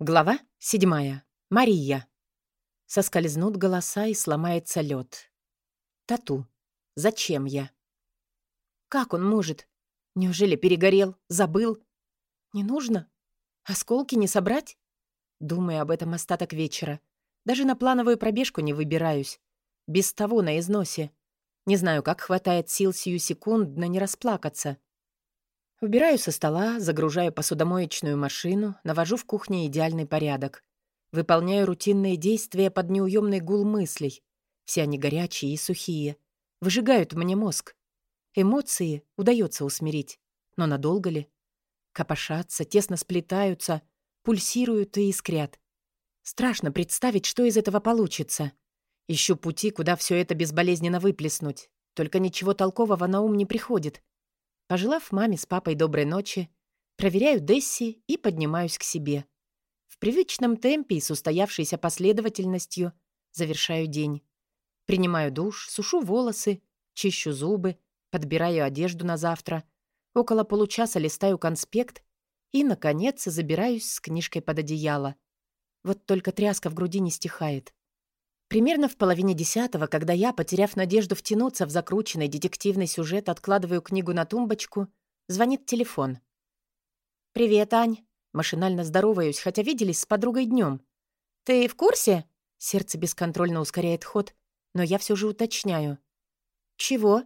Глава седьмая. Мария. Соскользнут голоса и сломается лед. Тату. Зачем я? Как он может? Неужели перегорел? Забыл? Не нужно? Осколки не собрать? Думаю об этом остаток вечера. Даже на плановую пробежку не выбираюсь. Без того на износе. Не знаю, как хватает сил сию секундно не расплакаться. Убираю со стола, загружаю посудомоечную машину, навожу в кухне идеальный порядок. Выполняю рутинные действия под неуемный гул мыслей. Все они горячие и сухие. Выжигают мне мозг. Эмоции удается усмирить. Но надолго ли? Копошатся, тесно сплетаются, пульсируют и искрят. Страшно представить, что из этого получится. Ищу пути, куда все это безболезненно выплеснуть. Только ничего толкового на ум не приходит. Пожелав маме с папой доброй ночи, проверяю Десси и поднимаюсь к себе. В привычном темпе и с устоявшейся последовательностью завершаю день. Принимаю душ, сушу волосы, чищу зубы, подбираю одежду на завтра. Около получаса листаю конспект и, наконец, забираюсь с книжкой под одеяло. Вот только тряска в груди не стихает. Примерно в половине десятого, когда я, потеряв надежду втянуться в закрученный детективный сюжет, откладываю книгу на тумбочку, звонит телефон. «Привет, Ань». Машинально здороваюсь, хотя виделись с подругой днем. «Ты в курсе?» Сердце бесконтрольно ускоряет ход, но я все же уточняю. «Чего?»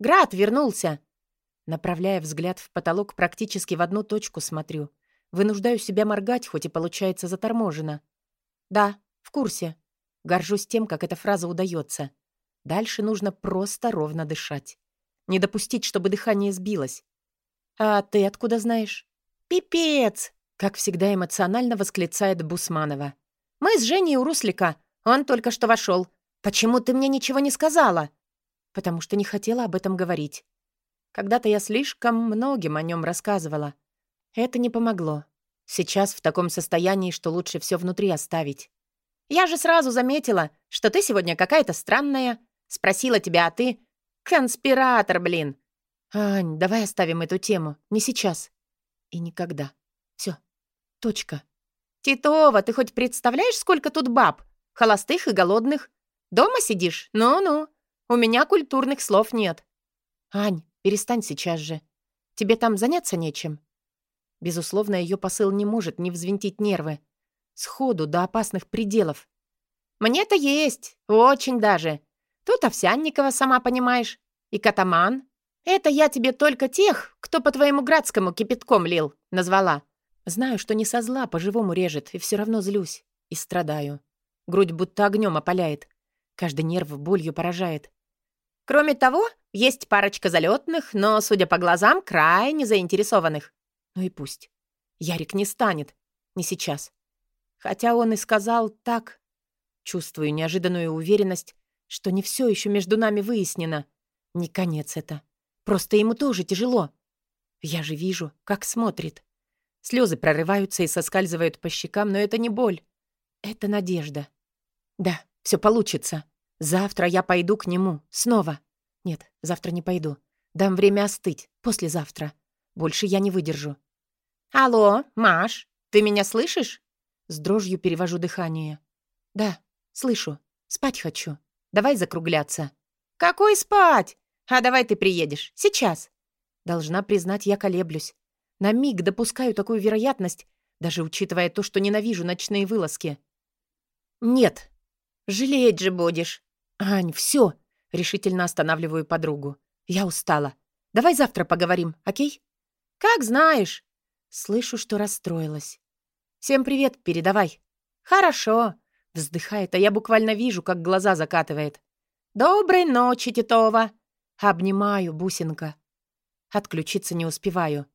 «Град вернулся!» Направляя взгляд в потолок, практически в одну точку смотрю. Вынуждаю себя моргать, хоть и получается заторможенно. «Да, в курсе», Горжусь тем, как эта фраза удается. Дальше нужно просто ровно дышать. Не допустить, чтобы дыхание сбилось. «А ты откуда знаешь?» «Пипец!» — как всегда эмоционально восклицает Бусманова. «Мы с Женей у Руслика. Он только что вошел. Почему ты мне ничего не сказала?» «Потому что не хотела об этом говорить. Когда-то я слишком многим о нем рассказывала. Это не помогло. Сейчас в таком состоянии, что лучше все внутри оставить. Я же сразу заметила, что ты сегодня какая-то странная. Спросила тебя, а ты... Конспиратор, блин. Ань, давай оставим эту тему. Не сейчас. И никогда. Все. Точка. Титова, ты хоть представляешь, сколько тут баб? Холостых и голодных. Дома сидишь? Ну-ну. У меня культурных слов нет. Ань, перестань сейчас же. Тебе там заняться нечем. Безусловно, ее посыл не может не взвинтить нервы. Сходу, до опасных пределов. «Мне-то есть, очень даже. Тут Овсянникова, сама понимаешь, и Катаман. Это я тебе только тех, кто по твоему Градскому кипятком лил, назвала. Знаю, что не со зла по-живому режет, и все равно злюсь. И страдаю. Грудь будто огнем опаляет. Каждый нерв болью поражает. Кроме того, есть парочка залетных, но, судя по глазам, крайне заинтересованных. Ну и пусть. Ярик не станет. Не сейчас. Хотя он и сказал так. Чувствую неожиданную уверенность, что не все еще между нами выяснено. Не конец это. Просто ему тоже тяжело. Я же вижу, как смотрит. Слезы прорываются и соскальзывают по щекам, но это не боль. Это надежда. Да, все получится. Завтра я пойду к нему. Снова. Нет, завтра не пойду. Дам время остыть. Послезавтра. Больше я не выдержу. «Алло, Маш, ты меня слышишь?» С дрожью перевожу дыхание. «Да, слышу. Спать хочу. Давай закругляться». «Какой спать? А давай ты приедешь. Сейчас». Должна признать, я колеблюсь. На миг допускаю такую вероятность, даже учитывая то, что ненавижу ночные вылазки. «Нет. Жалеть же будешь». «Ань, все. Решительно останавливаю подругу. «Я устала. Давай завтра поговорим, окей?» «Как знаешь». Слышу, что расстроилась. Всем привет передавай». «Хорошо», — вздыхает, а я буквально вижу, как глаза закатывает. «Доброй ночи, Титова!» Обнимаю, бусинка. Отключиться не успеваю.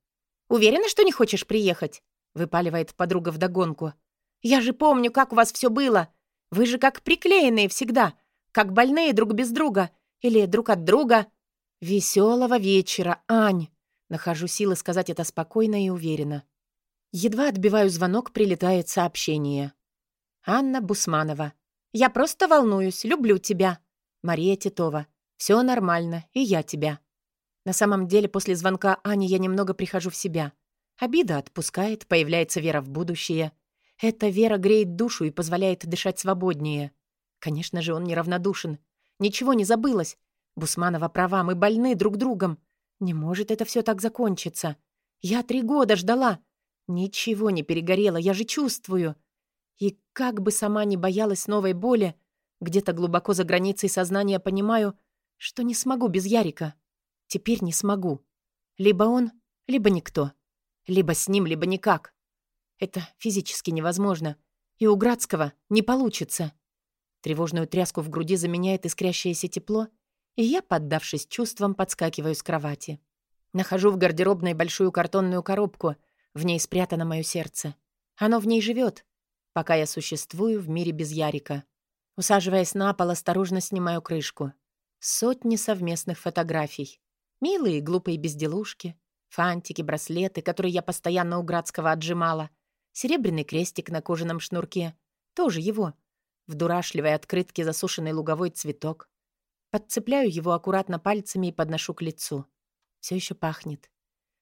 «Уверена, что не хочешь приехать?» — выпаливает подруга вдогонку. «Я же помню, как у вас все было. Вы же как приклеенные всегда, как больные друг без друга или друг от друга. Веселого вечера, Ань!» Нахожу силы сказать это спокойно и уверенно. Едва отбиваю звонок, прилетает сообщение. «Анна Бусманова. Я просто волнуюсь, люблю тебя. Мария Титова. Все нормально, и я тебя». На самом деле, после звонка Ани я немного прихожу в себя. Обида отпускает, появляется вера в будущее. Эта вера греет душу и позволяет дышать свободнее. Конечно же, он неравнодушен. Ничего не забылось. Бусманова права, мы больны друг другом. Не может это все так закончиться. Я три года ждала. Ничего не перегорело, я же чувствую. И как бы сама не боялась новой боли, где-то глубоко за границей сознания понимаю, что не смогу без Ярика. Теперь не смогу. Либо он, либо никто. Либо с ним, либо никак. Это физически невозможно. И у Градского не получится. Тревожную тряску в груди заменяет искрящееся тепло, и я, поддавшись чувствам, подскакиваю с кровати. Нахожу в гардеробной большую картонную коробку, в ней спрятано мое сердце. Оно в ней живет, пока я существую в мире без Ярика. Усаживаясь на пол, осторожно снимаю крышку. Сотни совместных фотографий. Милые глупые безделушки, фантики, браслеты, которые я постоянно у Градского отжимала, серебряный крестик на кожаном шнурке, тоже его, в дурашливой открытке засушенный луговой цветок. Подцепляю его аккуратно пальцами и подношу к лицу. Все еще пахнет.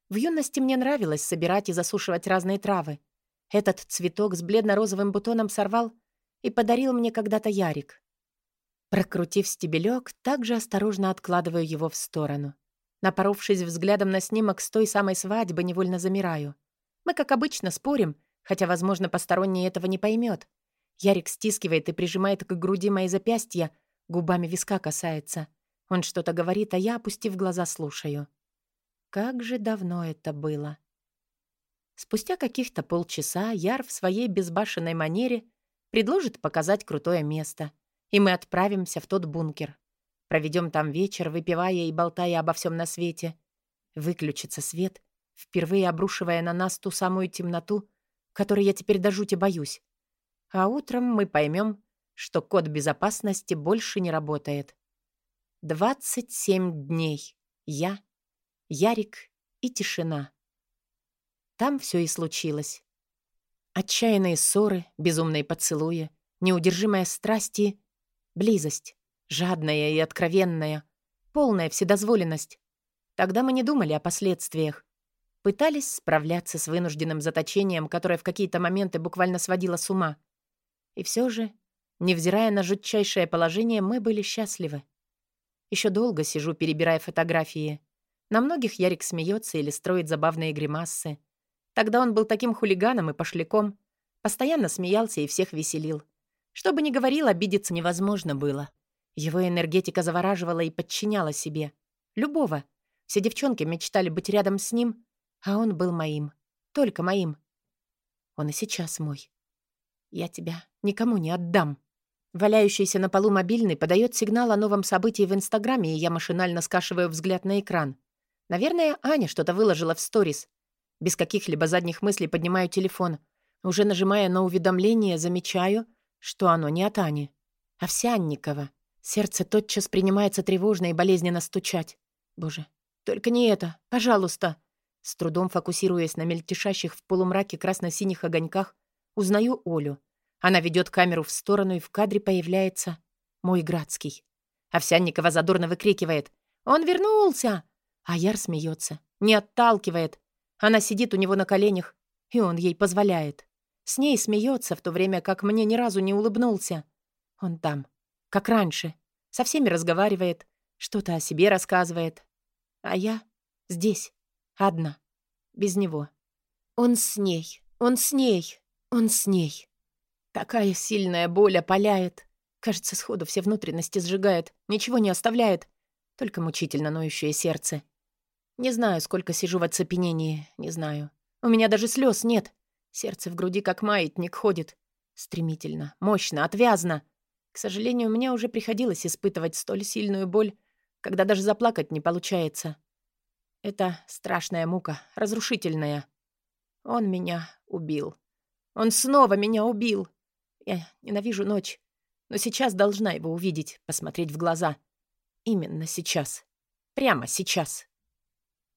В юности мне нравилось собирать и засушивать разные травы. Этот цветок с бледно-розовым бутоном сорвал и подарил мне когда-то Ярик. Прокрутив стебелек, также осторожно откладываю его в сторону. Напоровшись взглядом на снимок с той самой свадьбы, невольно замираю. Мы, как обычно, спорим, хотя, возможно, посторонний этого не поймет. Ярик стискивает и прижимает к груди мои запястья, губами виска касается. Он что-то говорит, а я, опустив глаза, слушаю. Как же давно это было. Спустя каких-то полчаса Яр в своей безбашенной манере предложит показать крутое место, и мы отправимся в тот бункер. Проведем там вечер, выпивая и болтая обо всем на свете. Выключится свет, впервые обрушивая на нас ту самую темноту, которой я теперь до жути боюсь. А утром мы поймем, что код безопасности больше не работает. 27 дней. Я, Ярик и тишина. Там все и случилось. Отчаянные ссоры, безумные поцелуи, неудержимая страсть и близость. Жадная и откровенная, полная вседозволенность. Тогда мы не думали о последствиях. Пытались справляться с вынужденным заточением, которое в какие-то моменты буквально сводило с ума. И все же, невзирая на жутчайшее положение, мы были счастливы. Еще долго сижу, перебирая фотографии. На многих Ярик смеется или строит забавные гримасы. Тогда он был таким хулиганом и пошляком. Постоянно смеялся и всех веселил. Что бы ни говорил, обидеться невозможно было. Его энергетика завораживала и подчиняла себе. Любого. Все девчонки мечтали быть рядом с ним, а он был моим. Только моим. Он и сейчас мой. Я тебя никому не отдам. Валяющийся на полу мобильный подает сигнал о новом событии в Инстаграме, и я машинально скашиваю взгляд на экран. Наверное, Аня что-то выложила в сторис. Без каких-либо задних мыслей поднимаю телефон. Уже нажимая на уведомление, замечаю, что оно не от Ани. Овсянникова. Сердце тотчас принимается тревожно и болезненно стучать. Боже, только не это, пожалуйста. С трудом фокусируясь на мельтешащих в полумраке красно-синих огоньках, узнаю Олю. Она ведет камеру в сторону, и в кадре появляется мой Градский. Овсянникова задорно выкрикивает «Он вернулся!» А Яр смеется, не отталкивает. Она сидит у него на коленях, и он ей позволяет. С ней смеется, в то время как мне ни разу не улыбнулся. Он там, как раньше. Со всеми разговаривает, что-то о себе рассказывает. А я здесь, одна, без него. Он с ней, он с ней, он с ней. Такая сильная боль опаляет. Кажется, сходу все внутренности сжигает, ничего не оставляет. Только мучительно ноющее сердце. Не знаю, сколько сижу в оцепенении, не знаю. У меня даже слез нет. Сердце в груди как маятник ходит. Стремительно, мощно, отвязно. К сожалению, мне уже приходилось испытывать столь сильную боль, когда даже заплакать не получается. Это страшная мука, разрушительная. Он меня убил. Он снова меня убил. Я ненавижу ночь, но сейчас должна его увидеть, посмотреть в глаза. Именно сейчас. Прямо сейчас.